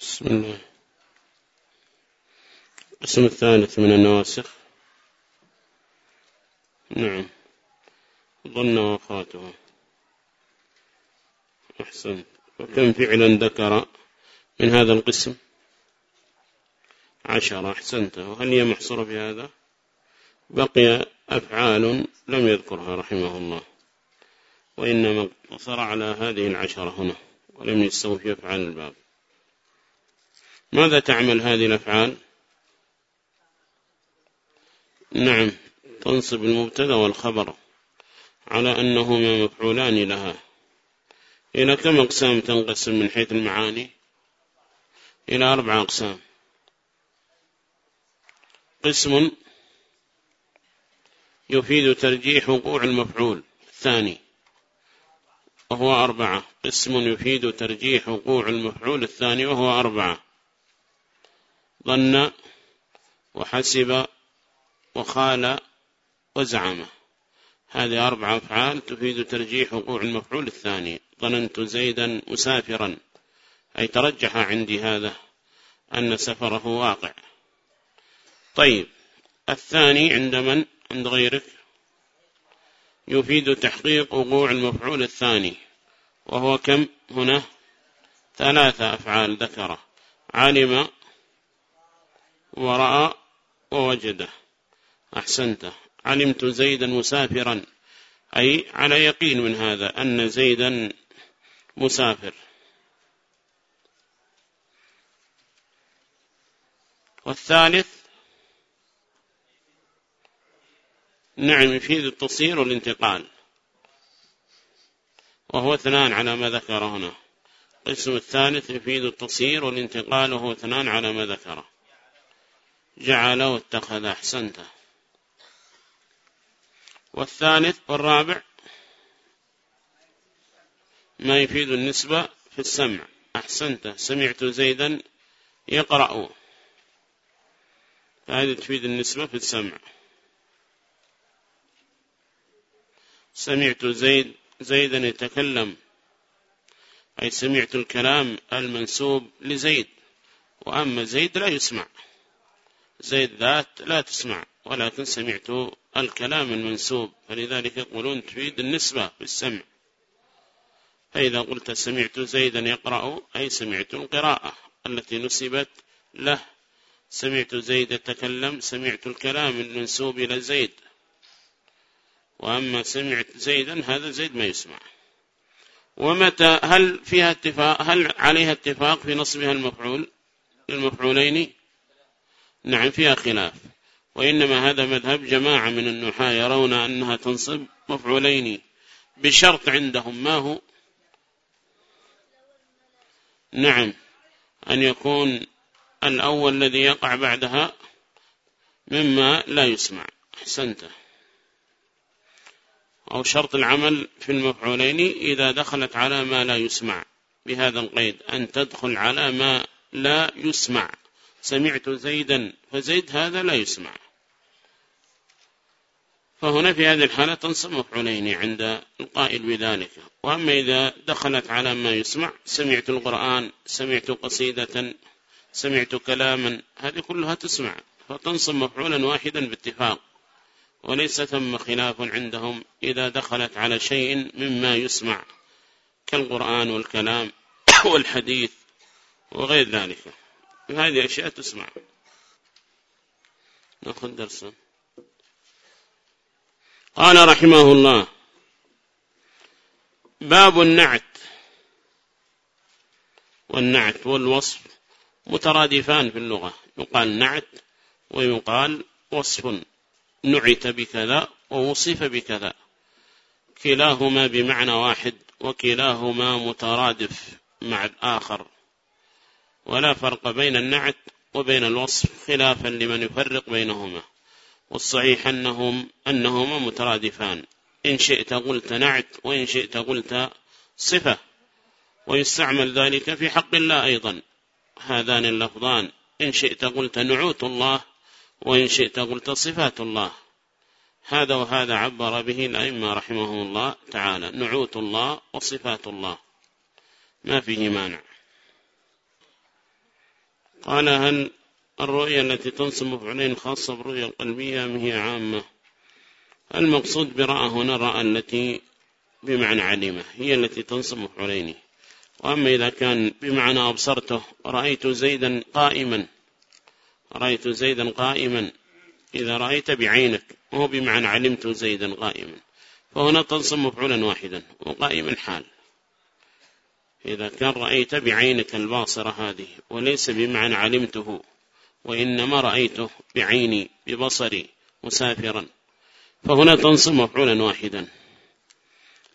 بسم الله. القسم الثالث من النواسخ نعم. ظن وفاته. أحسن. وكم فعلا ذكر من هذا القسم؟ عشرة أحسنت. وهل هي محصورة في هذا؟ بقي أفعال لم يذكرها رحمه الله. وإنما اقتصر على هذه العشرة هنا ولم يستوي في أفعال الباب ماذا تعمل هذه الأفعال؟ نعم تنصب المبتدأ والخبر على أنهما مفعولان لها. إلى كم أقسام تنقسم من حيث المعاني؟ إلى أربع أقسام. قسم يفيد ترجيح وقوع المفعول الثاني وهو أربعة. قسم يفيد ترجيح وقوع المفعول الثاني وهو أربعة. ظن وحسب وخال وزعم. هذه أربعة أفعال تفيد ترجيح وقوع المفعول الثاني. ظننت زيدا مسافرا. أي ترجح عندي هذا أن سفره واقع. طيب الثاني عند من؟ عند غيرك. يفيد تحقيق وقوع المفعول الثاني. وهو كم؟ هنا ثلاثة أفعال ذكره. علم ورأى ووجده. أحسنت. علمت زيدا مسافرا. أي على يقين من هذا أن زيدا مسافر. والثالث نعم يفيد التصير والانتقال. وهو اثنان على ما ذكر هنا. القسم الثالث يفيد التصير والانتقال وهو اثنان على ما ذكره. جعل واتخذ أحسنته. والثالث والرابع ما يفيد النسبة في السمع. أحسنت سمعت زيدا يقرأ. فهذه تفيد النسبة في السمع. سمعت زيد زيدا يتكلم. أي سمعت الكلام المنسوب لزيد. وأما زيد لا يسمع. زيد ذات لا تسمع ولكن سمعت الكلام المنسوب. فلذلك يقولون تفيد النسبة بالسمع. فإذا قلت سمعت زيدا يقرأ أي سمعت القراءة التي نسبت له. سمعت زيد يتكلم سمعت الكلام المنسوب إلى زيد. وأما سمعت زيدا هذا زيد ما يسمع. ومتى؟ هل فيها اتفاق؟ هل عليها اتفاق في نصبها المفعول المفعولين؟ نعم فيها خلاف. وإنما هذا مذهب جماعة من النحاة يرون أنها تنصب مفعولين بشرط عندهم. ما هو؟ نعم أن يكون الأول الذي يقع بعدها مما لا يسمع. أحسنته أو شرط العمل في المفعولين إذا دخلت على ما لا يسمع. بهذا القيد أن تدخل على ما لا يسمع. سمعت زيدا فزيد هذا لا يسمع. فهنا في هذه الحالة تنصب مفعولين عند القائل بذلك. وأما إذا دخلت على ما يسمع سمعت القرآن سمعت قصيدة سمعت كلاما هذه كلها تسمع. فتنصب مفعولا واحدا باتفاق. وليس ثم خلاف عندهم إذا دخلت على شيء مما يسمع كالقرآن والكلام والحديث وغير ذلك. هذه أشياء تسمع. نأخذ درسا. قال رحمه الله باب النعت. والنعت والوصف مترادفان في اللغة. يقال نعت ويقال وصف. نعت بكذا ووصف بكذا. كلاهما بمعنى واحد وكلاهما مترادف مع الآخر. ولا فرق بين النعت وبين الوصف خلافا لمن يفرق بينهما. والصحيح أنهم أنهما مترادفان. إن شئت قلت نعت وإن شئت قلت صفة. ويستعمل ذلك في حق الله أيضا. هذان اللفظان. إن شئت قلت نعوت الله وإن شئت قلت صفات الله. هذا وهذا عبر به الأئمة رحمهم الله تعالى. نعوت الله وصفات الله. ما فيه مانع. قال هل الرؤية التي تنصب مفعولين خاصة بالرؤية القلبية أم هي عامة؟ المقصود برأى هنا رأى التي بمعنى علمة هي التي تنصب مفعولين وأما إذا كان بمعنى أبصرته رأيت زيدا قائما. رأيت زيدا قائما. إذا رأيت بعينك وهو بمعنى علمت زيدا قائما. فهنا تنصب مفعولا واحدا وقائما حال إذا كان رأيت بعينك الباصرة هذه وليس بمعنى علمته وإنما رأيته بعيني ببصري مسافرا. فهنا تنصب مفعولا واحدا.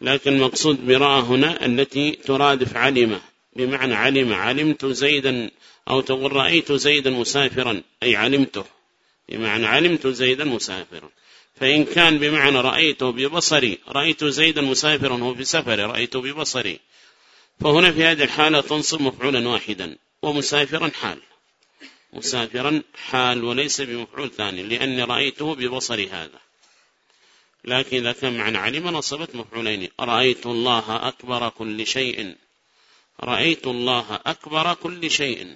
لكن مقصود براءة هنا التي ترادف علم بمعنى علم علمت زيدا أو تقول رأيت زيدا مسافرا أي علمته. بمعنى علمت زيدا مسافرا. فإن كان بمعنى رأيته ببصري رأيت زيدا مسافرا هو في سفر رأيته ببصري. فهنا في هذه الحالة تنصب مفعولا واحدا ومسافرا حال. مسافرا حال وليس بمفعول ثاني لأني رأيته ببصري هذا. لكن إذا كان معنى علم نصبت مفعولين. رأيت الله أكبر كل شيء. رأيت الله أكبر كل شيء.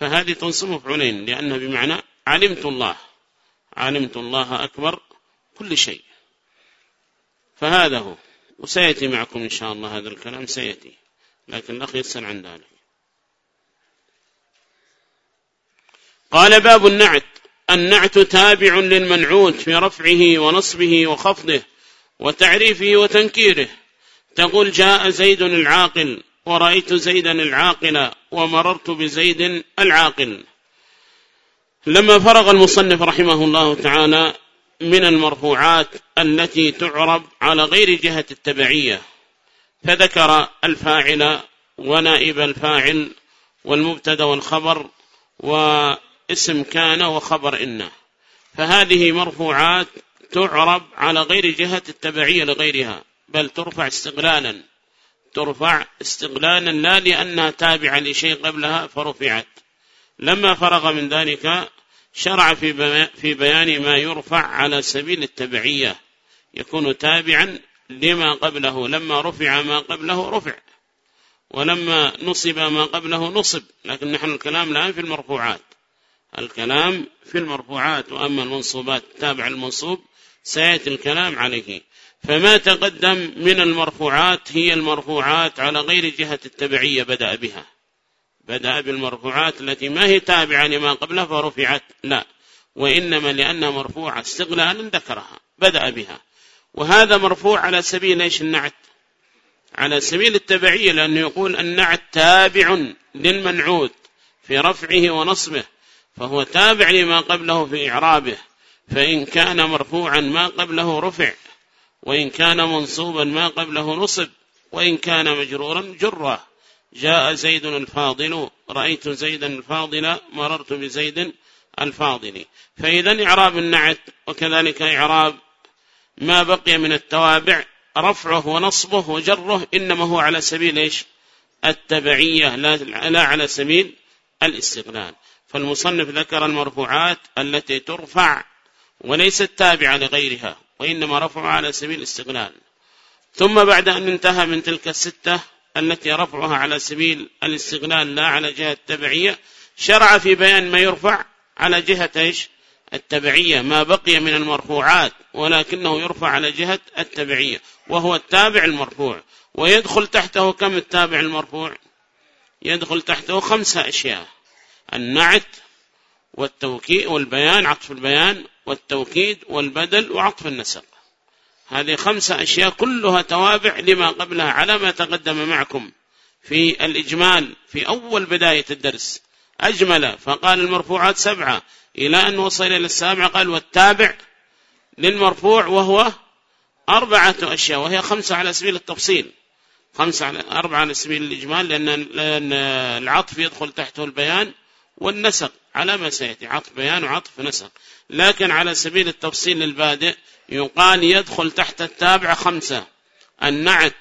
فهذه تنصب مفعولين لأنها بمعنى علمت الله. علمت الله أكبر كل شيء. فهذا هو. وسيأتي معكم إن شاء الله هذا الكلام سيأتي. لكن الأخ يسأل عن ذلك. قال باب النعت. النعت تابع للمنعوت في رفعه ونصبه وخفضه وتعريفه وتنكيره. تقول جاء زيد العاقل ورأيت زيدا العاقل ومررت بزيد العاقل. لما فرغ المصنف رحمه الله تعالى من المرفوعات التي تعرب على غير جهة التبعية فذكر الفاعل ونائب الفاعل والمبتدا والخبر واسم كان وخبر إن. فهذه مرفوعات تعرب على غير جهة التبعية لغيرها بل ترفع استغلالا ترفع استغلالا لا لأنها تابعة لشيء قبلها فرفعت. لما فرغ من ذلك شرع في بيان ما يرفع على سبيل التبعية يكون تابعا لما قبله لما رفع ما قبله رفع ولما نصب ما قبله نصب. لكن نحن الكلام الآن في المرفوعات. الكلام في المرفوعات وأما المنصوبات تابع المنصوب سيأتي الكلام عليه. فما تقدم من المرفوعات هي المرفوعات على غير جهة التبعية بدأ بها. بدأ بالمرفوعات التي ما هي تابعة لما قبلها فرفعت. لا. وإنما لأنها مرفوعة استغلالا ذكرها بدأ بها. وهذا مرفوع على سبيل إيش النعت؟ على سبيل التبعية لأنه يقول النعت تابع للمنعوت في رفعه ونصبه فهو تابع لما قبله في إعرابه فإن كان مرفوعا ما قبله رفع وإن كان منصوبا ما قبله نصب وإن كان مجرورا جرة. جاء زيد الفاضل رأيت زيدا الفاضل مررت بزيد الفاضل. فإذا إعراب النعت وكذلك إعراب ما بقي من التوابع رفعه ونصبه وجره إنما هو على سبيل إيش؟ التبعية لا على سبيل الاستغلال. فالمصنف ذكر المرفوعات التي ترفع وليست تابعة لغيرها وإنما رفعها على سبيل الاستغلال. ثم بعد أن انتهى من تلك الستة التي رفعها على سبيل الاستغلال لا على جهة التبعية شرع في بيان ما يرفع على جهة إيش؟ التبعية ما بقي من المرفوعات ولكنه يرفع على جهة التبعية وهو التابع المرفوع. ويدخل تحته كم التابع المرفوع؟ يدخل تحته خمسة أشياء النعت والتوكيد والبيان عطف البيان والتوكيد والبدل وعطف النسق. هذه خمسة أشياء كلها توابع لما قبلها على ما تقدم معكم في الإجمال في أول بداية الدرس. أجمل فقال المرفوعات سبعة إلى أن وصل إلى السابع قال والتابع للمرفوع وهو أربعة أشياء وهي خمسة على سبيل التفصيل. خمسة على أربعة على سبيل الإجمال لأن العطف يدخل تحته البيان والنسق على ما سيأتي. عطف بيان وعطف نسق. لكن على سبيل التفصيل البادئ يقال يدخل تحت التابع خمسة. النعت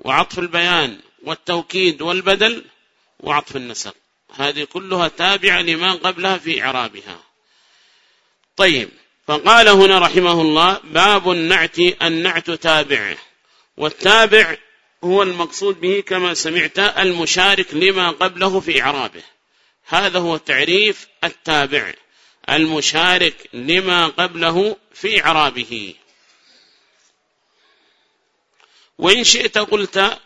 وعطف البيان والتوكيد والبدل وعطف النسق. هذه كلها تابعة لما قبلها في إعرابها. طيب فقال هنا رحمه الله باب النعت النعت تابع. والتابع هو المقصود به كما سمعت المشارك لما قبله في إعرابه. هذا هو تعريف التابع المشارك لما قبله في إعرابه. وإن شئت قلت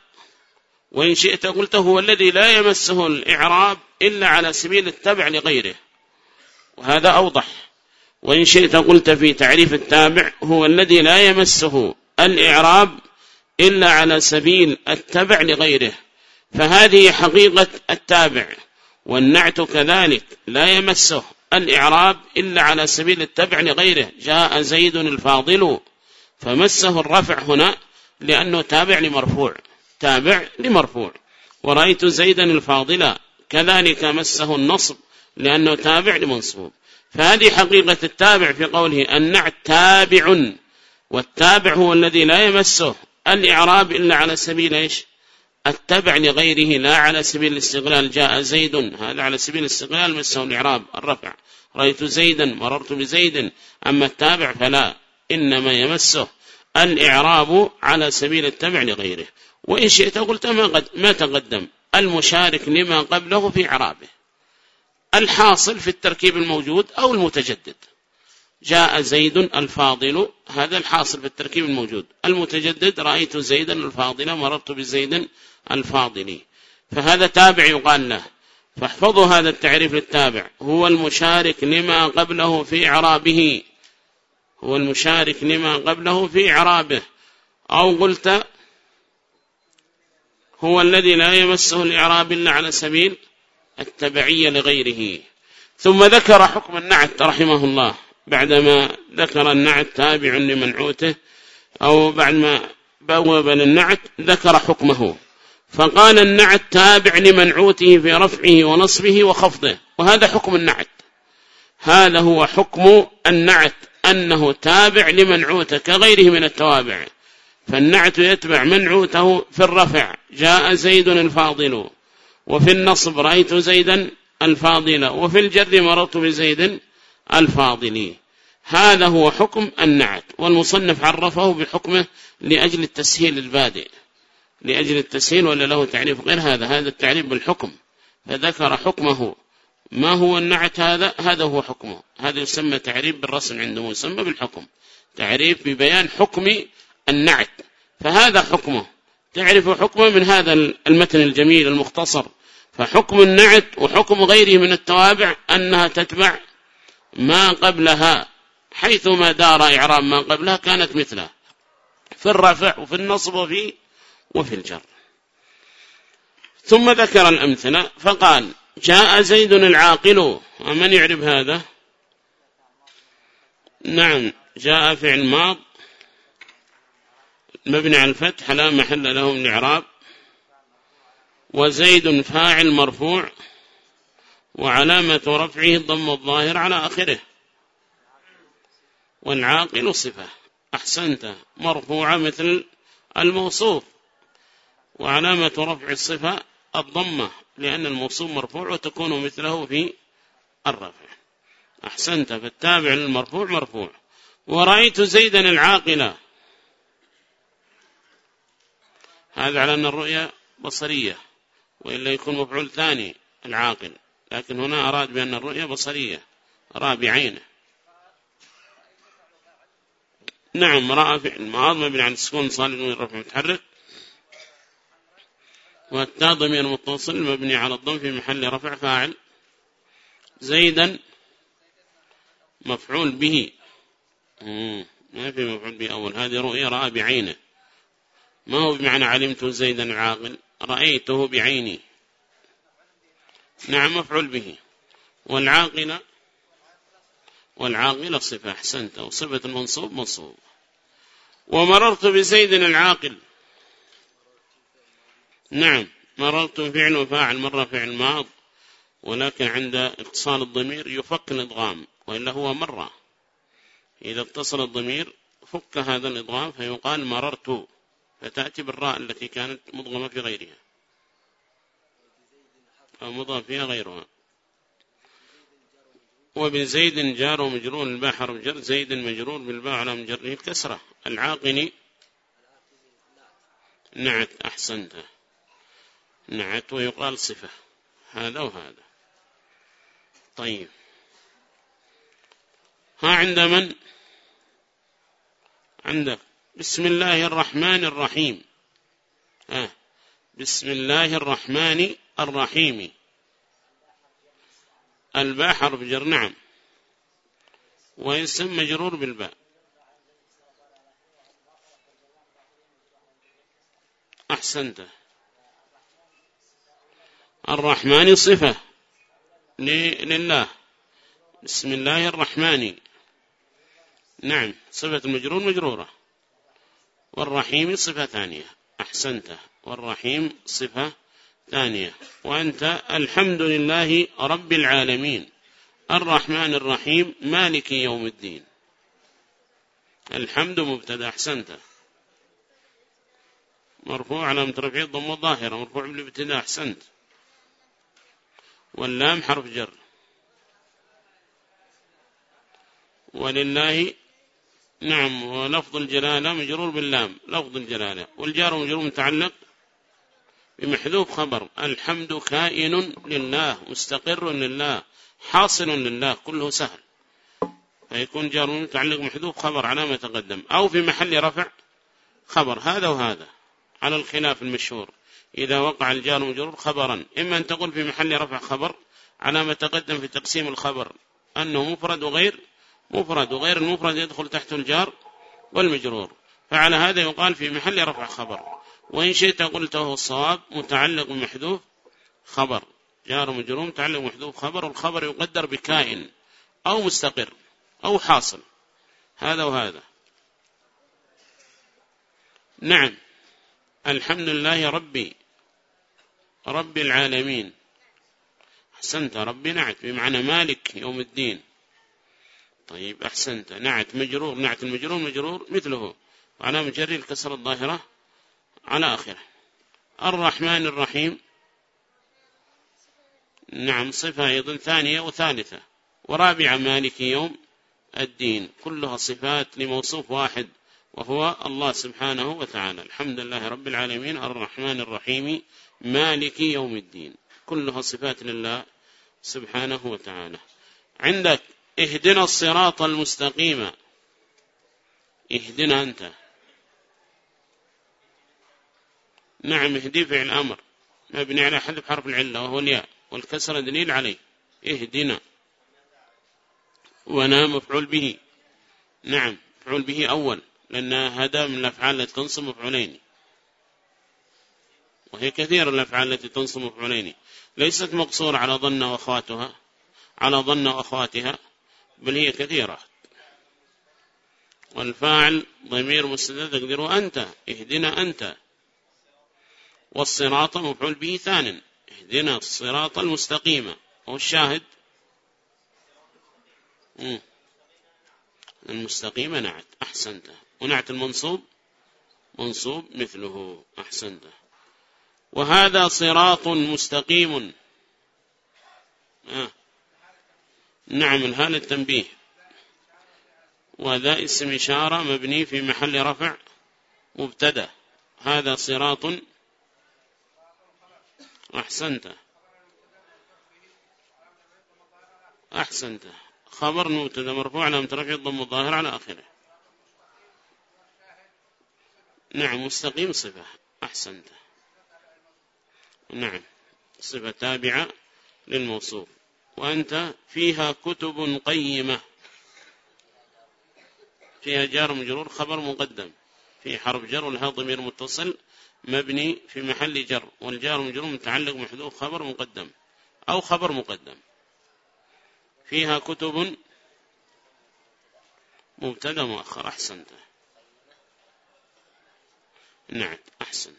وإن شئت قلت هو الذي لا يمسه الإعراب إلا على سبيل التبع لغيره. وهذا أوضح. وإن شئت قلت في تعريف التابع هو الذي لا يمسه الإعراب إلا على سبيل التبع لغيره. فهذه حقيقة التابع والنعت كذلك لا يمسه الإعراب إلا على سبيل التبع لغيره. جاء زيد الفاضل فمسه الرفع هنا لأنه تابع لمرفوع تابع لمرفوع. ورأيت زيدا الفاضل كذلك مسه النصب لأنه تابع لمنصوب. فهذه حقيقة التابع في قوله النعت تابع والتابع هو الذي لا يمسه الإعراب إلا على سبيل إيش؟ التبع لغيره لا على سبيل الاستغلال جاء زيد هذا على سبيل الاستغلال مسه الإعراب الرفع. رأيت زيدا مررت بزيد. أما التابع فلا إنما يمسه الإعراب على سبيل التبع لغيره. وإن شئت قلت ما, قد ما تقدم. المشارك لما قبله في إعرابه. الحاصل في التركيب الموجود أو المتجدد. جاء زيد الفاضل هذا الحاصل في التركيب الموجود. المتجدد رأيت زيدا الفاضل مررت بزيد الفاضل. فهذا تابع يقال له. فاحفظوا هذا التعريف للتابع. هو المشارك لما قبله في إعرابه. هو المشارك لما قبله في إعرابه. أو قلت هو الذي لا يمسه الإعراب إلا على سبيل التبعية لغيره. ثم ذكر حكم النعت رحمه الله. بعدما ذكر النعت تابع لمنعوته أو بعدما بوب للنعت ذكر حكمه. فقال النعت تابع لمنعوته في رفعه ونصبه وخفضه. وهذا حكم النعت. هذا هو حكم النعت. أنه تابع لمنعوته كغيره من التوابع. فالنعت يتبع منعوته في الرفع. جاء زيد الفاضل. وفي النصب رأيت زيدا الفاضل وفي الجر مررت بزيد الفاضل. هذا هو حكم النعت والمصنف عرفه بحكمه لأجل التسهيل البادئ. لأجل التسهيل ولا له تعريف غير هذا؟ هذا التعريف بالحكم. فذكر حكمه. ما هو النعت هذا؟ هذا هو حكمه. هذا يسمى تعريف بالرسم عنده يسمى بالحكم. تعريف ببيان حكم النعت. فهذا حكمه. تعرف حكمه من هذا المتن الجميل المختصر. فحكم النعت وحكم غيره من التوابع أنها تتبع ما قبلها حيثما دار إعراب ما قبلها كانت مثلها في الرفع وفي النصب وفي وفي الجر. ثم ذكر الأمثلة فقال جاء زيد العاقل ومن يعرف هذا؟ نعم جاء فعل ماض مبني على الفتح لا محل له من الإعراب وزيد فاعل مرفوع. وعلامة رفعه الضم الظاهر على آخره. والعاقل صفة. أحسنت. مرفوعة مثل الموصوف. وعلامة رفع الصفة الضمة لأن الموصوف مرفوع وتكون مثله في الرفع. أحسنت. فالتابع للمرفوع مرفوع. ورأيت زيدا العاقلة هذا على أن الرؤية بصرية وإلا يكون مفعول ثاني العاقل. لكن هنا أراد بأن الرؤية بصرية رأى بعينه. نعم رأى فعل معاض مبني عن السكون صالح من الرفع متحرك والتاء ضمير متصل مبني على الضم في محل رفع فاعل زيدا مفعول به. ما في مفعول به أول. هذه رؤية رأى بعينه. ما هو بمعنى علمت زيدا عاقل؟ رأيته بعيني. نعم مفعول به. والعاقلة والعاقلة صفة أحسنت. وصفة المنصوب منصوب. ومررت بزيد العاقل. نعم مررت فعل وفاعل. مرة فعل ماض ولكن عند اتصال الضمير يفك الإضغام وإلا هو مرة إذا اتصل الضمير فك هذا الإضغام فيقال مررت. فتأتي بالراء التي كانت مضغمة في غيرها. أو مضغم فيها غيرها. وبن زيد جار ومجرور الباحر جر زيد مجرور بالباء على مجره الكسرة. العاقني نعت أحسنت. نعت ويقال صفة. هذا وهذا. طيب. ها عند من؟ عندك. بسم الله الرحمن الرحيم. ها بسم الله الرحمن الرحيم. الباء حرف جر نعم. ويسمى مجرور بالباء. أحسنت. الرحمن صفة لله. بسم الله الرحمن. نعم. صفة المجرور مجرورة. والرحيم صفة ثانية. أحسنت. والرحيم صفة ثانية. وأنت الحمد لله رب العالمين. الرحمن الرحيم مالك يوم الدين. الحمد مبتدأ. أحسنت. مرفوع على مترفع ضم الظاهرة مرفوع بالابتداء. أحسنت. واللام حرف جر. ولله نعم ولفظ الجلالة مجرور باللام لفظ الجلالة والجار مجرور متعلق بمحذوف خبر الحمد كائن لله مستقر لله حاصل لله كله سهل. فيكون جار متعلق محذوف خبر على ما تقدم أو في محل رفع خبر هذا وهذا على الخلاف المشهور. إذا وقع الجار مجرور خبرا إما أن تقول في محل رفع خبر على ما تقدم في تقسيم الخبر أنه مفرد وغير مفرد وغير المفرد يدخل تحت الجار والمجرور. فعلى هذا يقال في محل رفع خبر. وإن شئت قلته الصواب متعلق بمحذوف خبر. جار مجرور متعلق بمحذوف خبر. والخبر يقدر بكائن أو مستقر أو حاصل. هذا وهذا. نعم. الحمد لله ربي رب العالمين. أحسنت ربي نعت. بمعنى مالك يوم الدين. طيب أحسنت. نعت مجرور نعت المجرور مجرور مثله. وعلى مجري الكسر الظاهرة على آخره. الرحمن الرحيم. نعم صفة أيضا ثانية وثالثة. ورابعة مالك يوم الدين. كلها صفات لموصوف واحد وهو الله سبحانه وتعالى. الحمد لله رب العالمين. الرحمن الرحيم. مالك يوم الدين. كلها صفات لله سبحانه وتعالى. عندك اهدنا الصراط المستقيم. اهدنا أنت. نعم اهدي فعل أمر مبني على حذف حرف العلة وهو الياء والكسر دليل عليه. اهدنا. ونا مفعول به. نعم مفعول به أول لأن هذا من الأفعال التي تنصب مفعولين. وهي كثير الأفعال التي تنصب مفعولين. ليست مقصورة على ظن وأخواتها على ظن وأخواتها بل هي كثيرة. والفاعل ضمير مستدد تقدره أنت اهدنا أنت. والصراط مفعول به ثان اهدنا الصراط المستقيم. والشاهد المستقيم نعت أحسنت. ونعت المنصوب منصوب مثله أحسنت. وهذا صراط مستقيم. آه. نعم الهال التنبيه. وذا اسم إشارة مبني في محل رفع مبتدأ. هذا صراط أحسنت. أحسنت. خبر مبتدأ مرفوع على مترفع الضم الظاهر على آخره. نعم مستقيم صفة. أحسنت. نعم صفة تابعة للموصوف. وأنت فيها كتب قيمة. فيها جار مجرور خبر مقدم. في حرف جر ولها ضمير متصل مبني في محل جر. والجار مجرور متعلق محذوف خبر مقدم أو خبر مقدم. فيها كتب مبتدأ مؤخر. أحسنت. نعم أحسن.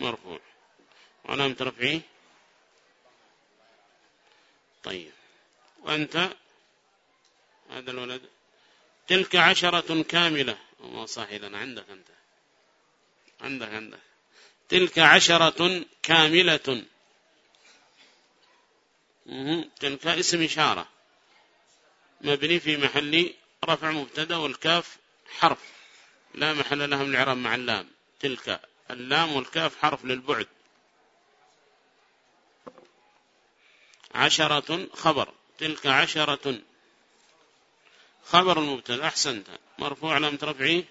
مرفوع. وعلامة رفعه طيب. وأنت هذا الولد. تلك عشرة كاملة. وما صح إذا عندك أنت. عندك عندك. تلك عشرة كاملة. تلك اسم إشارة. مبني في محل رفع مبتدأ والكاف حرف. لا محل لها من مع اللام. تلك اللام والكاف حرف للبعد. عشرة خبر. تلك عشرة خبر المبتدأ. أحسنت. مرفوع لم ترفعي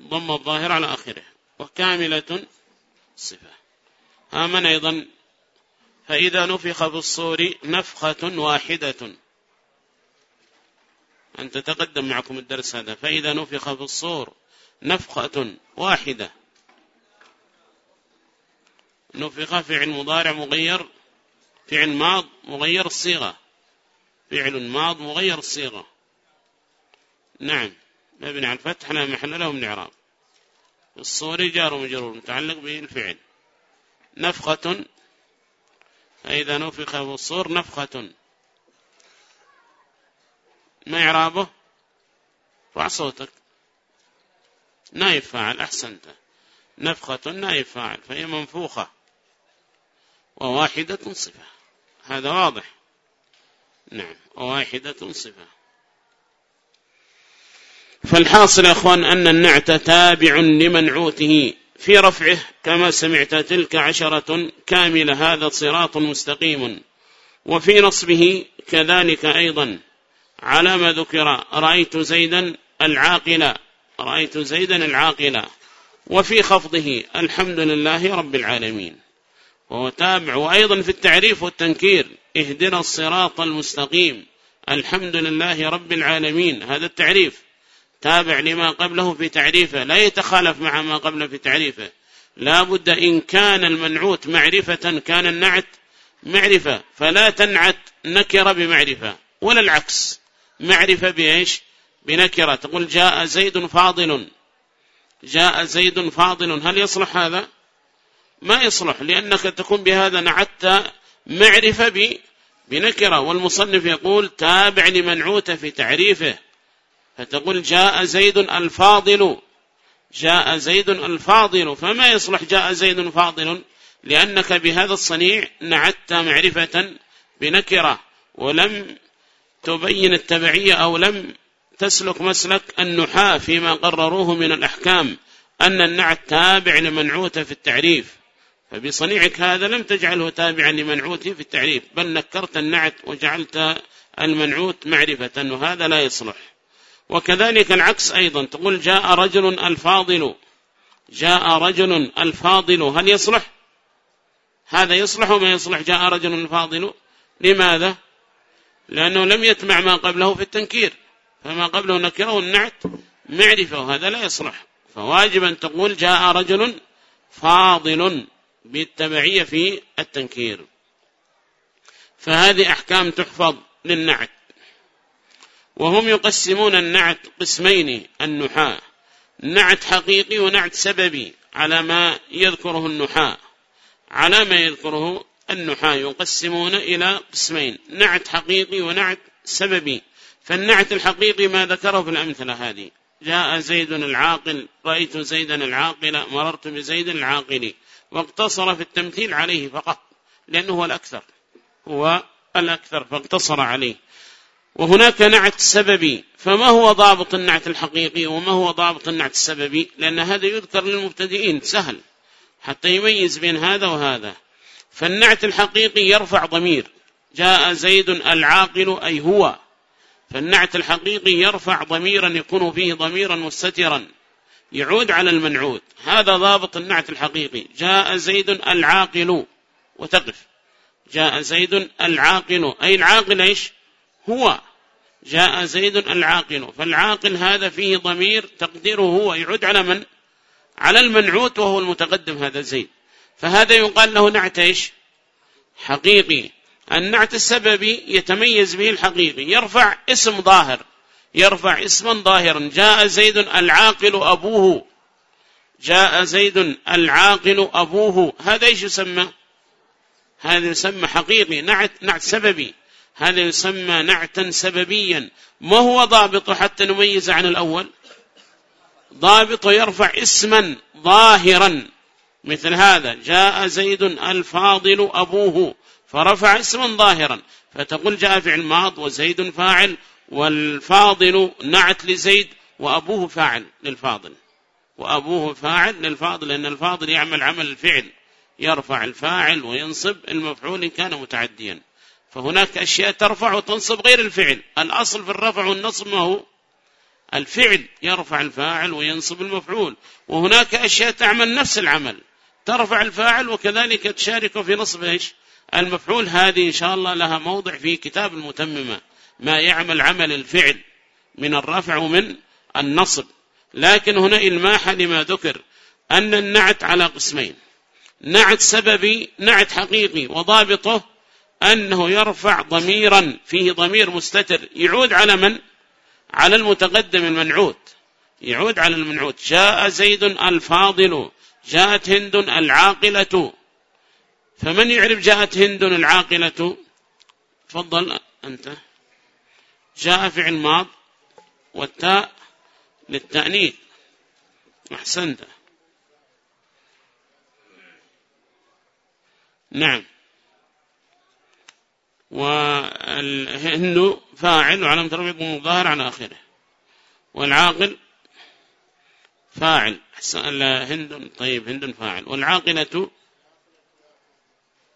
ضم الظاهر على آخره. وكاملة صفة. هامن أيضا. فإذا نفخ في الصور نفخة واحدة. أن تتقدم معكم الدرس هذا. فإذا نفخ في الصور نفخة واحدة. نفخ فعل مضارع مغير. فعل ماض مغير الصيغة. فعل ماض مغير الصيغة. نعم. مبني على الفتح لا محل له من إعراب. الصور جار ومجرور متعلق به الفعل نفخة. فإذا نفخ في الصور نفخة. ما إعرابه؟ رفع صوتك. نائب فاعل أحسنت. نفخة نائب فاعل فهي منفوخة. وواحدة صفة. هذا واضح. نعم وواحدة صفة. فالحاصل يا أخوان أن النعت تابع لمنعوته في رفعه كما سمعت تلك عشرة كاملة هذا صراط مستقيم. وفي نصبه كذلك أيضا. على ما ذكر رأيت زيدا العاقلة رأيت زيدا العاقلة وفي خفضه الحمد لله رب العالمين. وهو تابع وأيضا في التعريف والتنكير اهدنا الصراط المستقيم. الحمد لله رب العالمين. هذا التعريف تابع لما قبله في تعريفه لا يتخالف مع ما قبله في تعريفه. لا بد إن كان المنعوت معرفة كان النعت معرفة. فلا تنعت نكرة بمعرفة ولا العكس. معرفة بإيش؟ بنكرة. تقول جاء زيد فاضل. جاء زيد فاضل. هل يصلح هذا؟ ما يصلح لأنك تكون بهذا نعت معرفة بنكرة. والمصنف يقول تابع لمنعوت في تعريفه. فتقول جاء زيد الفاضل. جاء زيد الفاضل. فما يصلح جاء زيد فاضل؟ لأنك بهذا الصنيع نعت معرفة بنكرة. ولم تبين التبعية أو لم تسلك مسلك النحاة فيما قرروه من الأحكام أن النعت تابع لمنعوته في التعريف. فبصنيعك هذا لم تجعله تابعا لمنعوته في التعريف بل نكرت النعت وجعلت المنعوت معرفة وهذا لا يصلح. وكذلك العكس أيضا تقول جاء رجل الفاضل جاء رجل الفاضل هل يصلح؟ هذا يصلح وما يصلح؟ جاء رجل الفاضل لماذا؟ لأنه لم يتمع ما قبله في التنكير فما قبله نكره النعت معرفة وهذا لا يصلح. فواجب أن تقول جاء رجل فاضل. بالتبعية في التنكير. فهذه أحكام تحفظ للنعت. وهم يقسمون النعت قسمين النحاة. نعت حقيقي ونعت سببي على ما يذكره النحاة. على ما يذكره النحاة يقسمون إلى قسمين. نعت حقيقي ونعت سببي. فالنعت الحقيقي ما ذكره في الأمثلة هذه. جاء زيد العاقل رأيت زيدا العاقل مررت بزيد العاقل. واقتصر في التمثيل عليه فقط لأنه هو الأكثر هو الأكثر فاقتصر عليه. وهناك نعت سببي فما هو ضابط النعت الحقيقي وما هو ضابط النعت السببي؟ لأن هذا يذكر للمبتدئين سهل حتى يميز بين هذا وهذا. فالنعت الحقيقي يرفع ضمير. جاء زيد العاقل أي هو. فالنعت الحقيقي يرفع ضميرا يكون فيه ضميرا مستترا يعود على المنعود هذا ضابط النعت الحقيقي. جاء زيد العاقل وتقف. جاء زيد العاقل. أي العاقل إيش؟ هو. جاء زيد العاقل. فالعاقل هذا فيه ضمير تقديره هو. يعود على من؟ على المنعوت وهو المتقدم هذا زيد. فهذا يقال له نعت إيش؟ حقيقي. النعت السببي يتميز به الحقيقي. يرفع اسم ظاهر. يرفع اسما ظاهرا. جاء زيد العاقل أبوه. جاء زيد العاقل أبوه. هذا إيش يسمى؟ هذا يسمى حقيقي. نعت, نعت سببي. هذا يسمى نعتا سببيا. ما هو ضابط حتى نميز عن الأول؟ ضابط يرفع اسما ظاهرا. مثل هذا. جاء زيد الفاضل أبوه. فرفع اسما ظاهرا فتقول جاء فعل ماض وزيد فاعل والفاضل نعت لزيد وأبوه فاعل للفاضل. وأبوه فاعل للفاضل لأن الفاضل يعمل عمل الفعل يرفع الفاعل وينصب المفعول إن كان متعديا. فهناك أشياء ترفع وتنصب غير الفعل. الأصل في الرفع والنصب ما هو؟ الفعل يرفع الفاعل وينصب المفعول. وهناك أشياء تعمل نفس العمل ترفع الفاعل وكذلك تشارك في نصب إيش؟ المفعول هذه إن شاء الله لها موضع في كتاب المتممة ما يعمل عمل الفعل من الرفع ومن النصب. لكن هنا إلماح لما ذكر أن النعت على قسمين. نعت سببي نعت حقيقي وضابطه أنه يرفع ضميرا فيه ضمير مستتر. يعود على من؟ على المتقدم المنعوت. يعود على المنعوت. جاء زيد الفاضل جاءت هند العاقلة. فمن يعرف جاءت هند العاقلة؟ تفضل أنت. جاء فعل ماض والتاء للتأنيث. أحسنت. نعم. والهند فاعل وعلم تربيط مظاهر على آخره. والعاقل فاعل. هند طيب هند فاعل. والعاقلة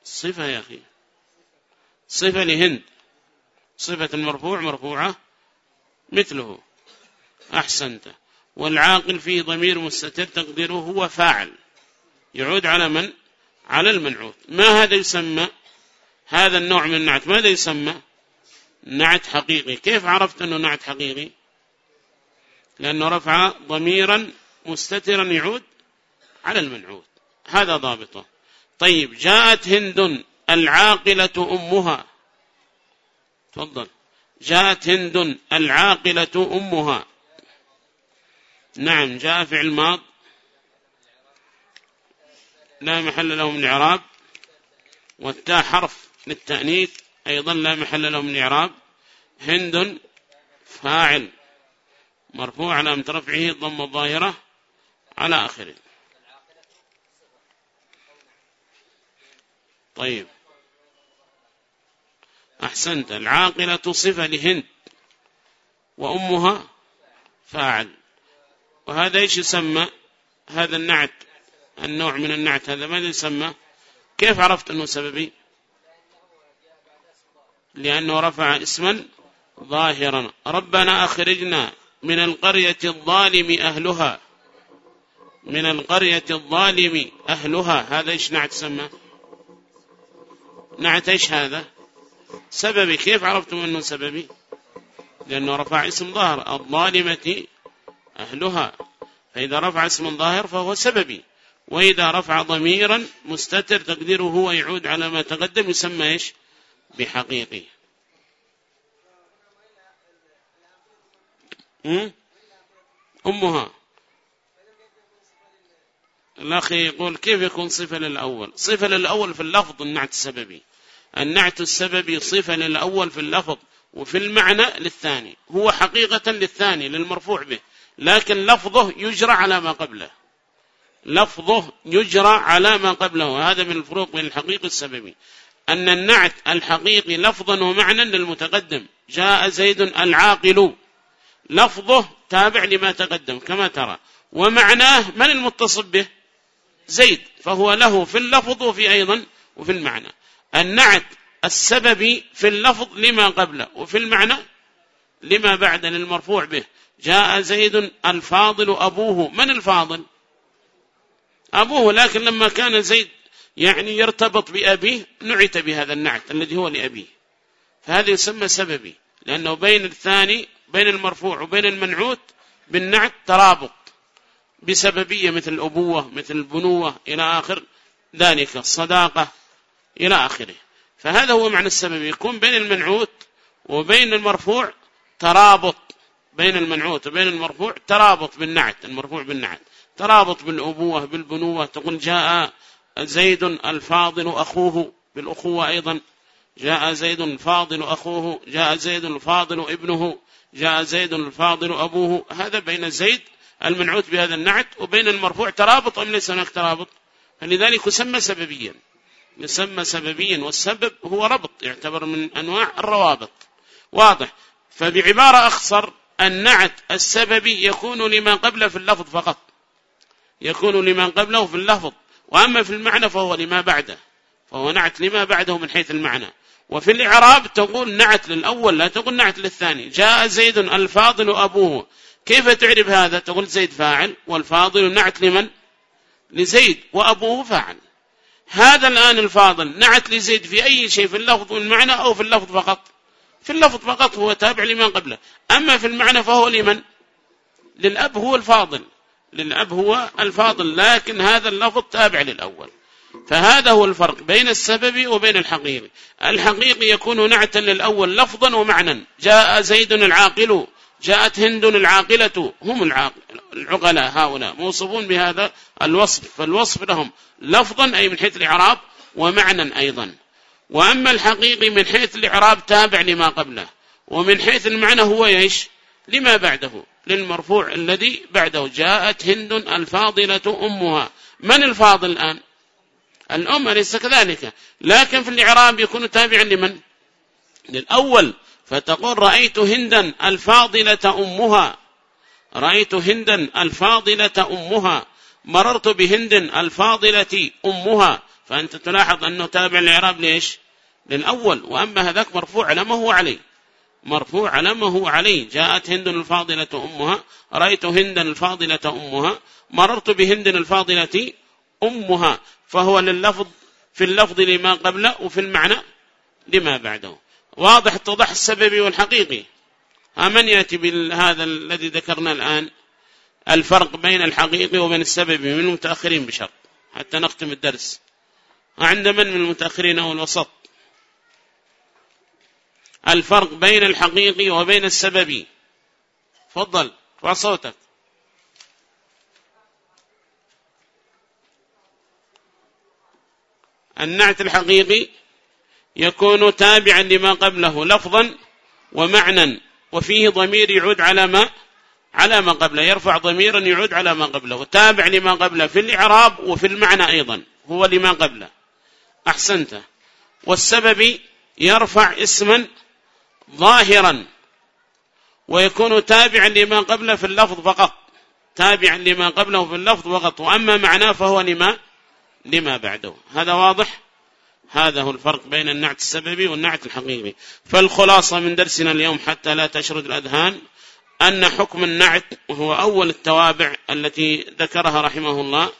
صفة يا أخي. صفة لهند. صفة المرفوع مرفوعة مثله. أحسنت. والعاقل فيه ضمير مستتر تقديره هو فاعل. يعود على من؟ على المنعوت. ما هذا يسمى؟ هذا النوع من النعت. ماذا يسمى؟ نعت حقيقي. كيف عرفت أنه نعت حقيقي؟ لأنه رفع ضميرا مستترا يعود على المنعوت. هذا ضابطه. طيب جاءت هند العاقلة أمها. تفضل. جاءت هند العاقلة أمها. نعم جاء فعل ماض. لا محل له من إعراب. والتاء حرف للتأنيث أيضا لا محل له من إعراب. هند فاعل مرفوع على رفعه ضم الظاهرة على آخره. طيب. أحسنت. العاقلة صفة لهند وأمها فاعل. وهذا إيش يسمى؟ هذا النعت. النوع من النعت هذا. ماذا يسمى؟ كيف عرفت أنه سببي؟ لأنه رفع اسما ظاهرا. ربنا أخرجنا من القرية الظالم أهلها. من القرية الظالم أهلها. هذا إيش نعت سمى نعت إيش هذا. سببي كيف عرفتم أنه سببي؟ لأنه رفع اسم ظاهر الظالمة أهلها. فإذا رفع اسم ظاهر فهو سببي. وإذا رفع ضميرا مستتر تقديره هو يعود على ما تقدم يسمى إيش؟ بحقيقي. أمها. الأخي يقول كيف يكون صفة للأول؟ صفة للأول في اللفظ النعت السببي النعت السببي صفة للأول في اللفظ وفي المعنى للثاني هو حقيقة للثاني للمرفوع به لكن لفظه يجرى على ما قبله. لفظه يجرى على ما قبله هذا من الفروق بين الحقيقي السببي أن النعت الحقيقي لفظا ومعنى للمتقدم جاء زيد العاقل. لفظه تابع لما تقدم كما ترى. ومعناه من المتصف به؟ زيد. فهو له في اللفظ وفي أيضا وفي المعنى. النعت السببي في اللفظ لما قبله وفي المعنى لما بعد للمرفوع به. جاء زيد الفاضل أبوه. من الفاضل؟ أبوه. لكن لما كان زيد يعني يرتبط بأبيه نعت بهذا النعت الذي هو لأبيه. فهذا يسمى سببي لأنه بين الثاني بين المرفوع وبين المنعوت بالنعت ترابط بسببية مثل الأبوة مثل البنوة إلى آخر ذلك الصداقة. إلى آخره. فهذا هو معنى السبب. يكون بين المنعوت وبين المرفوع ترابط. بين المنعوت وبين المرفوع ترابط بالنعت. المرفوع بالنعت. ترابط بالأبوة بالبنوة. تقول جاء زيد الفاضل أخوه بالأخوة أيضا. جاء زيد الفاضل أخوه. جاء زيد الفاضل ابنه. جاء زيد الفاضل أبوه. هذا بين زيد المنعوت بهذا النعت وبين المرفوع ترابط أم ليس هناك ترابط؟ فلذلك يسمى سببيا. يسمى سببيا والسبب هو ربط يعتبر من أنواع الروابط. واضح. فبعبارة أخصر النعت السببي يكون لما قبله في اللفظ فقط. يكون لما قبله في اللفظ. وأما في المعنى فهو لما بعده. فهو نعت لما بعده من حيث المعنى. وفي الإعراب تقول نعت للأول لا تقول نعت للثاني. جاء زيد الفاضل أبوه. كيف تعرف هذا؟ تقول زيد فاعل والفاضل نعت لمن؟ لزيد وأبوه فاعل. هذا الآن الفاضل. نعت لزيد في أي شيء في اللفظ والمعنى أو في اللفظ فقط. في اللفظ فقط هو تابع لمن قبله. أما في المعنى فهو لمن؟ للأب هو الفاضل. للأب هو الفاضل لكن هذا اللفظ تابع للأول. فهذا هو الفرق بين السبب وبين الحقيقي. الحقيقي يكون نعتا للأول لفظا ومعنى جاء زيد العاقل جاءت هند العاقلة هم العقلاء هؤلاء موصفون بهذا الوصف. فالوصف لهم لفظا أي من حيث الإعراب ومعنى أيضا. وأما الحقيقي من حيث الإعراب تابع لما قبله ومن حيث المعنى هو يش لما بعده للمرفوع الذي بعده. جاءت هند الفاضلة أمها. من الفاضل الآن؟ الأم أليس كذلك؟ لكن في الإعراب يكون تابعا لمن؟ للأول. فتقول رأيت هندا الفاضلة أمها. رأيت هندا الفاضلة أمها. مررت بهند الفاضلة أمها. فأنت تلاحظ أنه تابع الإعراب ليش؟ للأول. وأما هذاك مرفوع على ما هو عليه. مرفوع على ما هو عليه. جاءت هند الفاضلة أمها. رأيت هندا الفاضلة أمها. مررت بهند الفاضلة أمها. فهو لللفظ في اللفظ لما قبله وفي المعنى لما بعده. واضح اتضح السبب والحقيقي. من يأتي بهذا الذي ذكرنا الآن؟ الفرق بين الحقيقي وبين السبب من المتأخرين بشرط حتى نختم الدرس. عند من من المتأخرين أو الوسط؟ الفرق بين الحقيقي وبين السببي فضل ارفع صوتك. النعت الحقيقي يكون تابعا لما قبله لفظا ومعنى وفيه ضمير يعود على ما على ما قبله يرفع ضميرا يعود على ما قبله تابع لما قبله في الإعراب وفي المعنى أيضا هو لما قبله. أحسنت. والسبب يرفع اسما ظاهرا ويكون تابعا لما قبله في اللفظ فقط تابعا لما قبله في اللفظ فقط وأما معناه فهو لما لما بعده. هذا واضح؟ هذا هو الفرق بين النعت السببي والنعت الحقيقي. فالخلاصة من درسنا اليوم حتى لا تشرد الأذهان أن حكم النعت وهو أول التوابع التي ذكرها رحمه الله.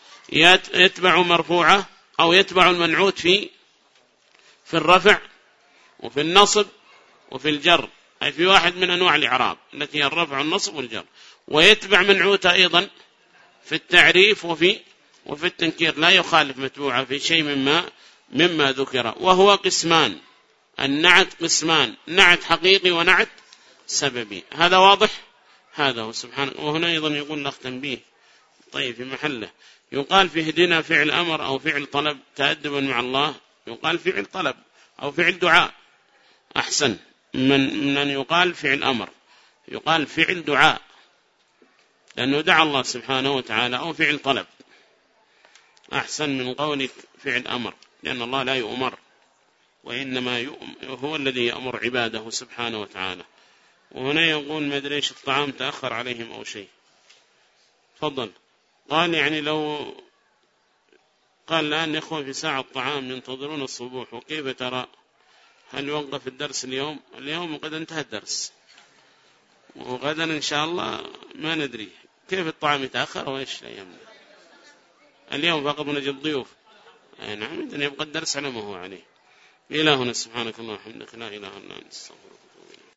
يتبع مرفوعة أو يتبع المنعوت في في الرفع وفي النصب وفي الجر. أي في واحد من أنواع الإعراب التي هي الرفع والنصب والجر. ويتبع منعوتة أيضا في التعريف وفي وفي التنكير. لا يخالف متبوعة في شيء مما مما ذكر وهو قسمان. النعت قسمان. نعت حقيقي ونعت سببي. هذا واضح؟ هذا هو سبحانه. وهنا أيضا يقول نختم به طيب في محله. يقال في هدنا فعل أمر أو فعل طلب تأدبا مع الله. يقال فعل طلب أو فعل دعاء. أحسن. من, من أن يقال فعل أمر. يقال فعل دعاء. لأنه دعا الله سبحانه وتعالى أو فعل طلب. أحسن من قولك فعل أمر. لأن الله لا يؤمر وإنما هو الذي يأمر عباده سبحانه وتعالى. وهنا يقول ما أدري إيش الطعام تأخر عليهم أو شيء. تفضل. قال يعني لو قال الآن إخوة في ساعة الطعام ينتظرون الصبوح وكيف ترى؟ هل يوقف الدرس اليوم؟ اليوم وقد انتهى الدرس. وغدا إن شاء الله ما ندري. كيف الطعام يتأخر وإيش اليوم فقط نجد ضيوف. أي نعم إذن يبقى الدرس على ما هو عليه. إلهنا سبحانك اللهم وبحمدك لا إله إلا أنت استغفرك.